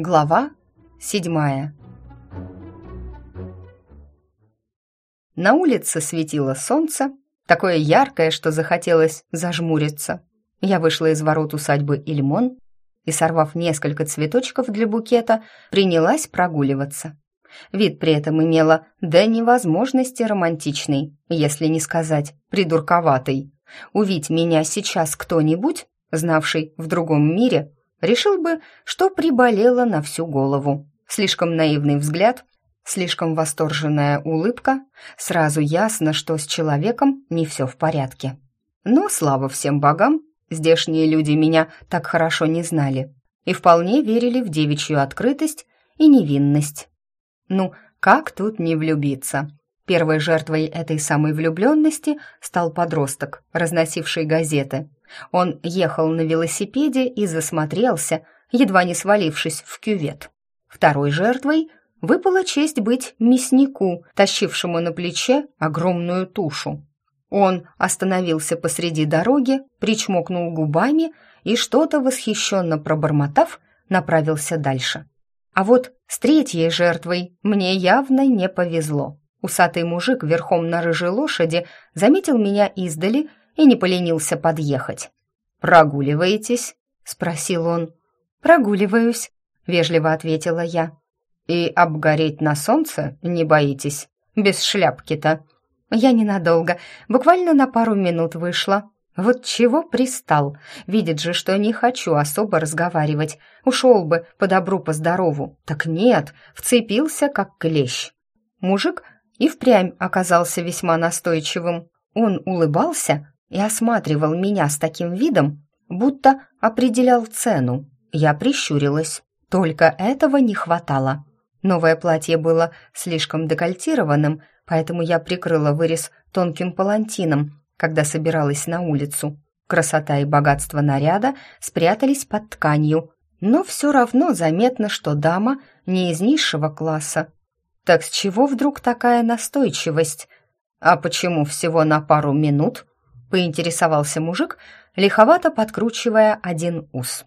Глава седьмая На улице светило солнце, такое яркое, что захотелось зажмуриться. Я вышла из ворот усадьбы Ильмон и, сорвав несколько цветочков для букета, принялась прогуливаться. Вид при этом имела до невозможности романтичный, если не сказать придурковатый. Увидь меня сейчас кто-нибудь, знавший в другом мире, решил бы, что приболела на всю голову. Слишком наивный взгляд, слишком восторженная улыбка, сразу ясно, что с человеком не все в порядке. Но, слава всем богам, здешние люди меня так хорошо не знали и вполне верили в девичью открытость и невинность. Ну, как тут не влюбиться? Первой жертвой этой самой влюбленности стал подросток, разносивший газеты. Он ехал на велосипеде и засмотрелся, едва не свалившись в кювет. Второй жертвой выпала честь быть мяснику, тащившему на плече огромную тушу. Он остановился посреди дороги, причмокнул губами и, что-то восхищенно пробормотав, направился дальше. А вот с третьей жертвой мне явно не повезло. Усатый мужик верхом на рыжей лошади заметил меня издали и не поленился подъехать. «Прогуливаетесь?» — спросил он. «Прогуливаюсь», — вежливо ответила я. «И обгореть на солнце не боитесь? Без шляпки-то?» «Я ненадолго, буквально на пару минут вышла», вот чего пристал? Видит же, что не хочу особо разговаривать. Ушел бы по добру, по здорову. Так нет, вцепился, как клещ. Мужик и впрямь оказался весьма настойчивым. Он улыбался и осматривал меня с таким видом, будто определял цену. Я прищурилась. Только этого не хватало. Новое платье было слишком декольтированным, поэтому я прикрыла вырез тонким палантином, когда собиралась на улицу. Красота и богатство наряда спрятались под тканью, но все равно заметно, что дама не из низшего класса. Так с чего вдруг такая настойчивость? А почему всего на пару минут? Поинтересовался мужик, лиховато подкручивая один ус.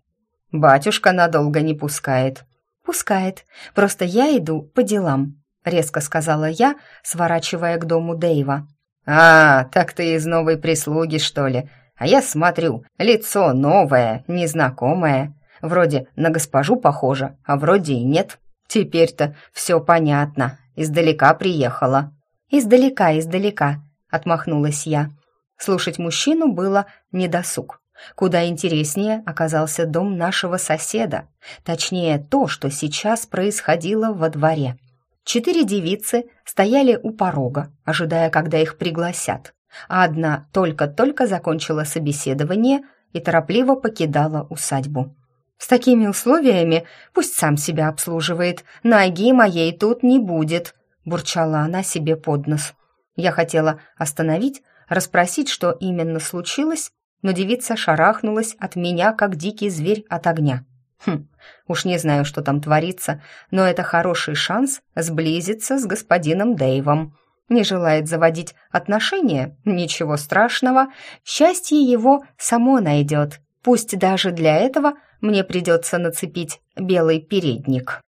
Батюшка надолго не пускает. Пускает, просто я иду по делам, резко сказала я, сворачивая к дому Дэйва. «А, так ты из новой прислуги, что ли? А я смотрю, лицо новое, незнакомое. Вроде на госпожу похоже, а вроде и нет. Теперь-то все понятно. Издалека приехала». «Издалека, издалека», — отмахнулась я. Слушать мужчину было недосуг. Куда интереснее оказался дом нашего соседа, точнее то, что сейчас происходило во дворе. Четыре девицы стояли у порога, ожидая, когда их пригласят, а одна только-только закончила собеседование и торопливо покидала усадьбу. «С такими условиями пусть сам себя обслуживает, ноги моей тут не будет», бурчала она себе под нос. Я хотела остановить, расспросить, что именно случилось, но девица шарахнулась от меня, как дикий зверь от огня. Хм, уж не знаю, что там творится, но это хороший шанс сблизиться с господином Дэйвом. Не желает заводить отношения? Ничего страшного, счастье его само найдет. Пусть даже для этого мне придется нацепить белый передник.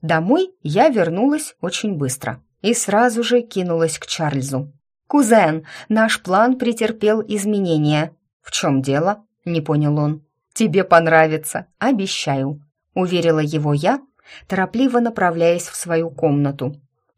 Домой я вернулась очень быстро и сразу же кинулась к Чарльзу. «Кузен, наш план претерпел изменения. «В чем дело?» — не понял он. «Тебе понравится, обещаю», — уверила его я, торопливо направляясь в свою комнату.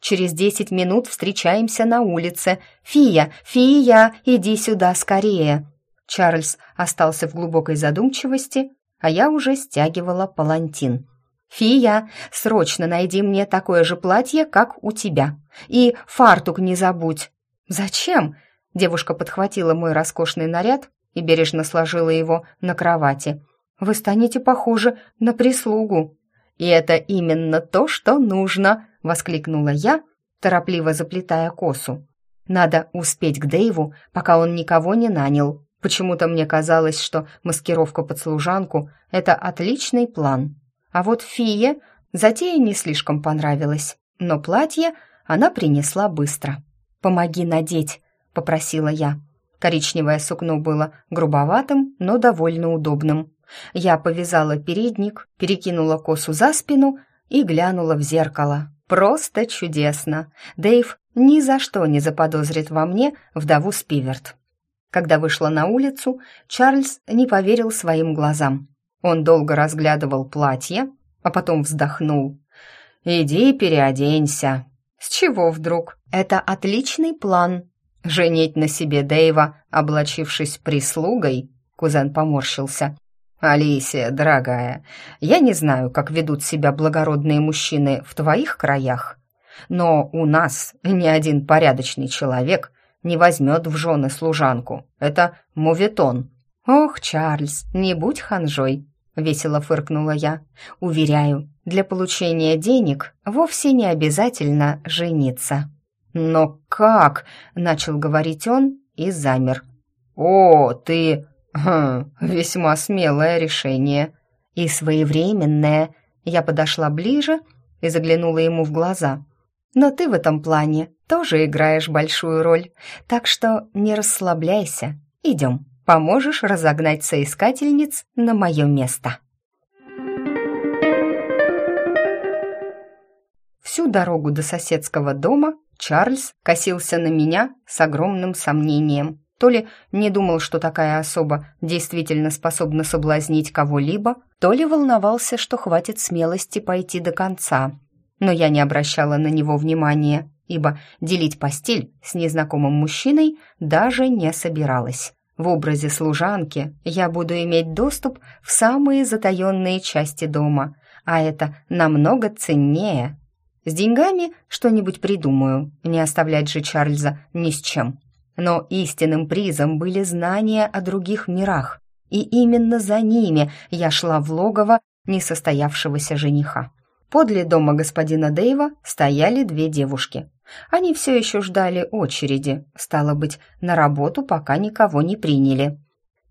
«Через десять минут встречаемся на улице. Фия, Фия, иди сюда скорее!» Чарльз остался в глубокой задумчивости, а я уже стягивала палантин. «Фия, срочно найди мне такое же платье, как у тебя. И фартук не забудь». «Зачем?» Девушка подхватила мой роскошный наряд и бережно сложила его на кровати. «Вы станете похожи на прислугу». «И это именно то, что нужно!» — воскликнула я, торопливо заплетая косу. «Надо успеть к Дэйву, пока он никого не нанял. Почему-то мне казалось, что маскировка под служанку — это отличный план. А вот Фие затея не слишком понравилась, но платье она принесла быстро. «Помоги надеть», — попросила я. Коричневое сукно было грубоватым, но довольно удобным. Я повязала передник, перекинула косу за спину и глянула в зеркало. Просто чудесно. Дэйв ни за что не заподозрит во мне вдову Спиверт. Когда вышла на улицу, Чарльз не поверил своим глазам. Он долго разглядывал платье, а потом вздохнул. «Иди переоденься». «С чего вдруг? Это отличный план». «Женить на себе Дэйва, облачившись прислугой?» Кузен поморщился. «Алисия, дорогая, я не знаю, как ведут себя благородные мужчины в твоих краях, но у нас ни один порядочный человек не возьмет в жены служанку. Это мувитон». «Ох, Чарльз, не будь ханжой», — весело фыркнула я. «Уверяю, для получения денег вовсе не обязательно жениться». «Но как?» — начал говорить он и замер. «О, ты...» Хм, весьма смелое решение. И своевременное. Я подошла ближе и заглянула ему в глаза. Но ты в этом плане тоже играешь большую роль, так что не расслабляйся. Идем, поможешь разогнать соискательниц на мое место. Всю дорогу до соседского дома Чарльз косился на меня с огромным сомнением. То ли не думал, что такая особа действительно способна соблазнить кого-либо, то ли волновался, что хватит смелости пойти до конца. Но я не обращала на него внимания, ибо делить постель с незнакомым мужчиной даже не собиралась. В образе служанки я буду иметь доступ в самые затаенные части дома, а это намного ценнее. С деньгами что-нибудь придумаю, не оставлять же Чарльза ни с чем. Но истинным призом были знания о других мирах, и именно за ними я шла в логово несостоявшегося жениха. Подле дома господина Дэйва стояли две девушки. Они все еще ждали очереди, стало быть, на работу пока никого не приняли.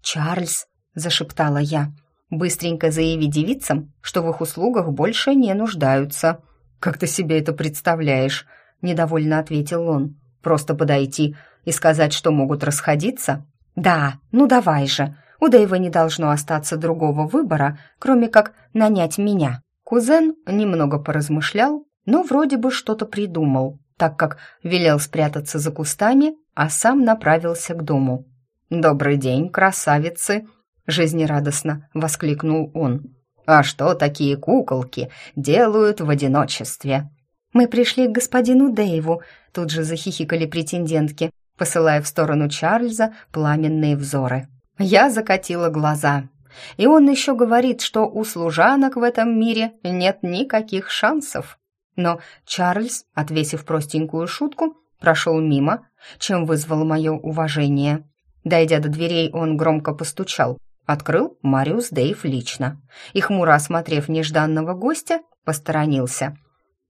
«Чарльз», — зашептала я, — «быстренько заяви девицам, что в их услугах больше не нуждаются». «Как ты себе это представляешь?» — недовольно ответил он. «Просто подойти и сказать, что могут расходиться? Да, ну давай же. У Дэйва не должно остаться другого выбора, кроме как нанять меня. Кузен немного поразмышлял, но вроде бы что-то придумал, так как велел спрятаться за кустами, а сам направился к дому. «Добрый день, красавицы!» — жизнерадостно воскликнул он. «А что такие куколки делают в одиночестве?» «Мы пришли к господину Дэйву», — тут же захихикали претендентки посылая в сторону Чарльза пламенные взоры. Я закатила глаза. И он еще говорит, что у служанок в этом мире нет никаких шансов. Но Чарльз, отвесив простенькую шутку, прошел мимо, чем вызвал мое уважение. Дойдя до дверей, он громко постучал. Открыл Мариус Дейв лично. И, хмуро осмотрев нежданного гостя, посторонился.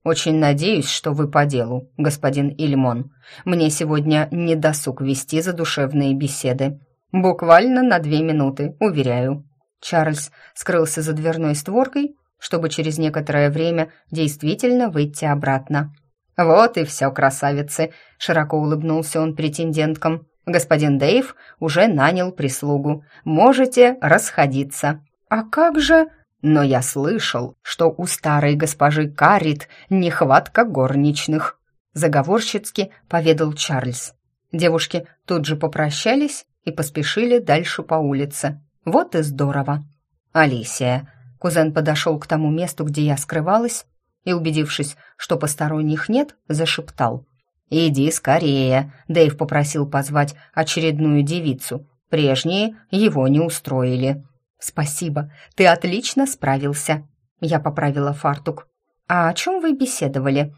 «Очень надеюсь, что вы по делу, господин Ильмон. Мне сегодня не досуг вести задушевные беседы. Буквально на две минуты, уверяю». Чарльз скрылся за дверной створкой, чтобы через некоторое время действительно выйти обратно. «Вот и все, красавицы!» — широко улыбнулся он претенденткам. «Господин Дэйв уже нанял прислугу. Можете расходиться». «А как же...» но я слышал, что у старой госпожи Карит нехватка горничных», заговорщицки поведал Чарльз. Девушки тут же попрощались и поспешили дальше по улице. Вот и здорово. «Алисия», кузен подошел к тому месту, где я скрывалась, и, убедившись, что посторонних нет, зашептал. «Иди скорее», — Дэйв попросил позвать очередную девицу. Прежние его не устроили. «Спасибо, ты отлично справился». Я поправила фартук. «А о чем вы беседовали?»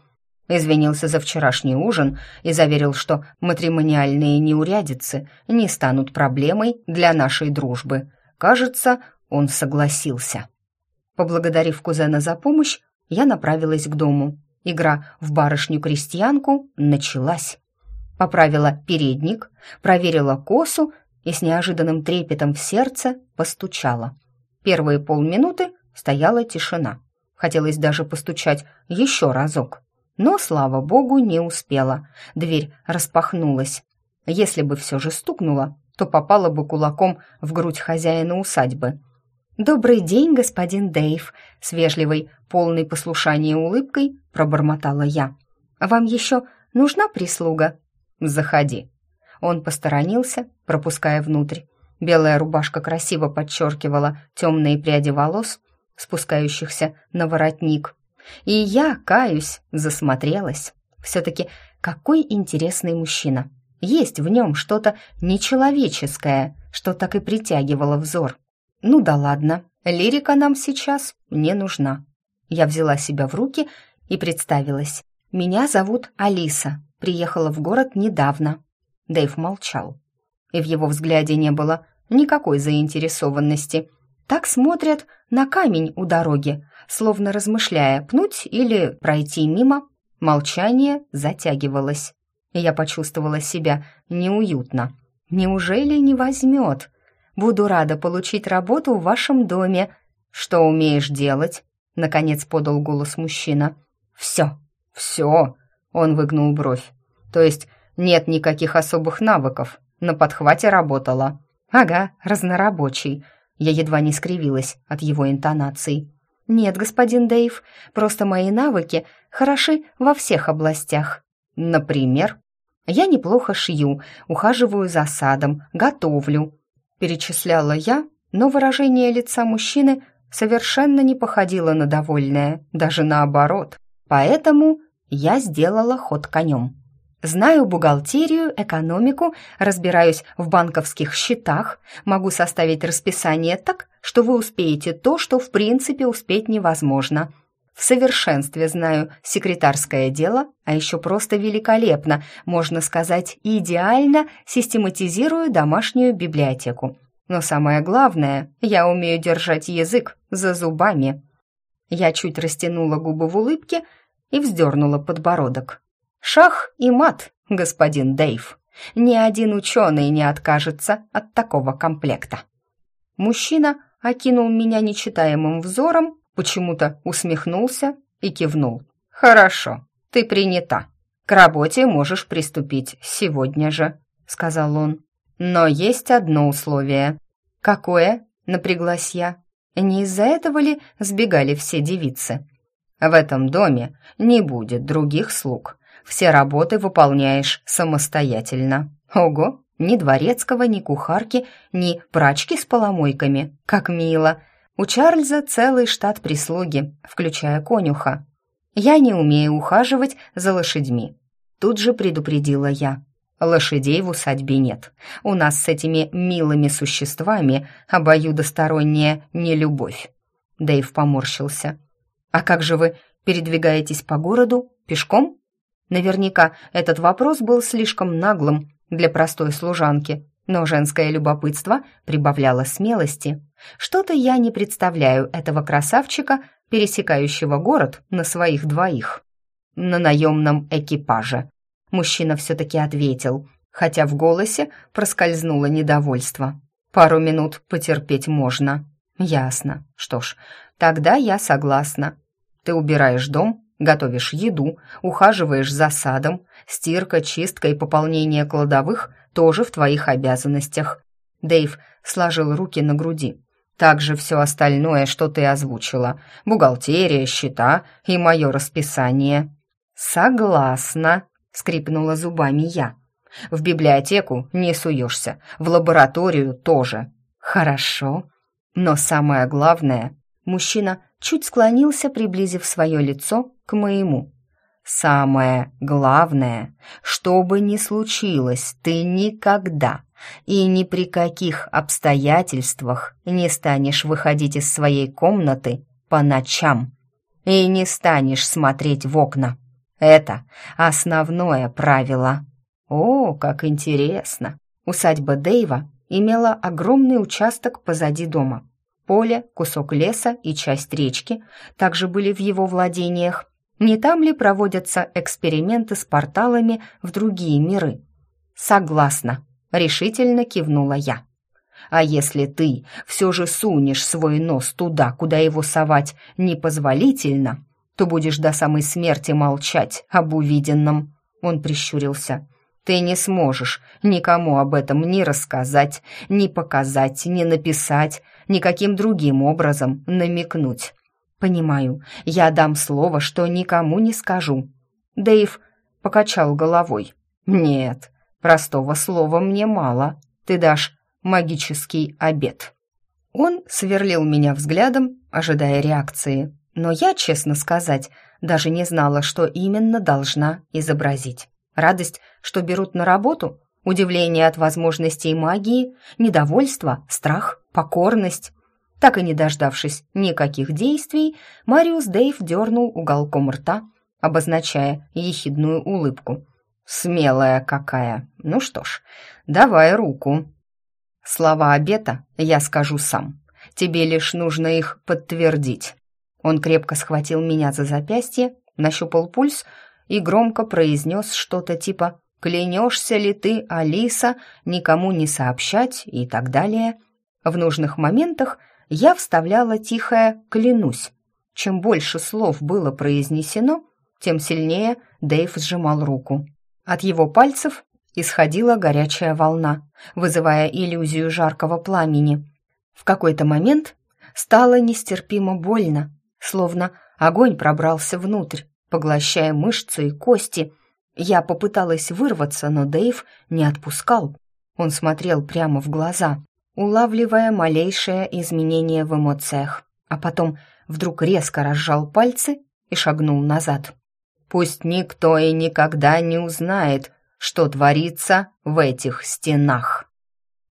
Извинился за вчерашний ужин и заверил, что матримониальные неурядицы не станут проблемой для нашей дружбы. Кажется, он согласился. Поблагодарив кузена за помощь, я направилась к дому. Игра в барышню-крестьянку началась. Поправила передник, проверила косу и с неожиданным трепетом в сердце постучала. Первые полминуты стояла тишина. Хотелось даже постучать еще разок. Но, слава богу, не успела. Дверь распахнулась. Если бы все же стукнула, то попала бы кулаком в грудь хозяина усадьбы. «Добрый день, господин Дэйв», — с вежливой, полной послушания улыбкой пробормотала я. «Вам еще нужна прислуга?» «Заходи». Он посторонился, пропуская внутрь. Белая рубашка красиво подчеркивала темные пряди волос, спускающихся на воротник. И я, каюсь, засмотрелась. Все-таки какой интересный мужчина. Есть в нем что-то нечеловеческое, что так и притягивало взор. Ну да ладно, лирика нам сейчас не нужна. Я взяла себя в руки и представилась. Меня зовут Алиса, приехала в город недавно. Дэйв молчал. И в его взгляде не было никакой заинтересованности. Так смотрят на камень у дороги, словно размышляя, пнуть или пройти мимо. Молчание затягивалось. Я почувствовала себя неуютно. Неужели не возьмет? Буду рада получить работу в вашем доме. Что умеешь делать? Наконец подал голос мужчина. Все. Все. Он выгнул бровь. То есть нет никаких особых навыков. На подхвате работала. Ага, разнорабочий. Я едва не скривилась от его интонаций. «Нет, господин Дэйв, просто мои навыки хороши во всех областях. Например, я неплохо шью, ухаживаю за садом, готовлю». Перечисляла я, но выражение лица мужчины совершенно не походило на довольное, даже наоборот. Поэтому я сделала ход конем. Знаю бухгалтерию, экономику, разбираюсь в банковских счетах, могу составить расписание так, что вы успеете то, что в принципе успеть невозможно. В совершенстве знаю секретарское дело, а еще просто великолепно, можно сказать, идеально систематизирую домашнюю библиотеку. Но самое главное, я умею держать язык за зубами. Я чуть растянула губы в улыбке и вздернула подбородок. Шах и мат, господин Дэйв. Ни один ученый не откажется от такого комплекта. Мужчина окинул меня нечитаемым взором, почему-то усмехнулся и кивнул. «Хорошо, ты принята. К работе можешь приступить сегодня же», — сказал он. «Но есть одно условие». «Какое?» — напряглась я. «Не из-за этого ли сбегали все девицы?» «В этом доме не будет других слуг. Все работы выполняешь самостоятельно. Ого, ни дворецкого, ни кухарки, ни прачки с поломойками. Как мило. У Чарльза целый штат прислуги, включая конюха. Я не умею ухаживать за лошадьми. Тут же предупредила я. Лошадей в усадьбе нет. У нас с этими милыми существами обоюдосторонняя нелюбовь. Дэйв поморщился. «А как же вы передвигаетесь по городу? Пешком?» Наверняка этот вопрос был слишком наглым для простой служанки, но женское любопытство прибавляло смелости. Что-то я не представляю этого красавчика, пересекающего город на своих двоих. На наемном экипаже. Мужчина все-таки ответил, хотя в голосе проскользнуло недовольство. Пару минут потерпеть можно. Ясно. Что ж, тогда я согласна. Ты убираешь дом, Готовишь еду, ухаживаешь за садом, стирка, чистка и пополнение кладовых тоже в твоих обязанностях. Дэйв сложил руки на груди. Также все остальное, что ты озвучила. Бухгалтерия, счета и мое расписание. Согласна, скрипнула зубами я. В библиотеку не суешься, в лабораторию тоже. Хорошо. Но самое главное, мужчина чуть склонился, приблизив свое лицо к моему. «Самое главное, что бы ни случилось, ты никогда и ни при каких обстоятельствах не станешь выходить из своей комнаты по ночам и не станешь смотреть в окна. Это основное правило». «О, как интересно!» Усадьба Дэйва имела огромный участок позади дома. Поле, кусок леса и часть речки также были в его владениях. Не там ли проводятся эксперименты с порталами в другие миры? Согласна, решительно кивнула я. А если ты все же сунешь свой нос туда, куда его совать непозволительно, то будешь до самой смерти молчать об увиденном. Он прищурился. Ты не сможешь никому об этом ни рассказать, ни показать, ни написать, никаким другим образом намекнуть. Понимаю, я дам слово, что никому не скажу. Дэйв покачал головой. Нет, простого слова мне мало. Ты дашь магический обед. Он сверлил меня взглядом, ожидая реакции, но я, честно сказать, даже не знала, что именно должна изобразить. Радость, что берут на работу, удивление от возможностей магии, недовольство, страх, покорность. Так и не дождавшись никаких действий, Мариус Дейв дернул уголком рта, обозначая ехидную улыбку. «Смелая какая! Ну что ж, давай руку!» Слова обета я скажу сам. Тебе лишь нужно их подтвердить. Он крепко схватил меня за запястье, нащупал пульс и громко произнес что-то типа «Клянешься ли ты, Алиса, никому не сообщать» и так далее. В нужных моментах я вставляла тихое «клянусь». Чем больше слов было произнесено, тем сильнее Дэйв сжимал руку. От его пальцев исходила горячая волна, вызывая иллюзию жаркого пламени. В какой-то момент стало нестерпимо больно, словно огонь пробрался внутрь, поглощая мышцы и кости. Я попыталась вырваться, но Дэйв не отпускал. Он смотрел прямо в глаза, улавливая малейшее изменение в эмоциях, а потом вдруг резко разжал пальцы и шагнул назад. «Пусть никто и никогда не узнает, что творится в этих стенах».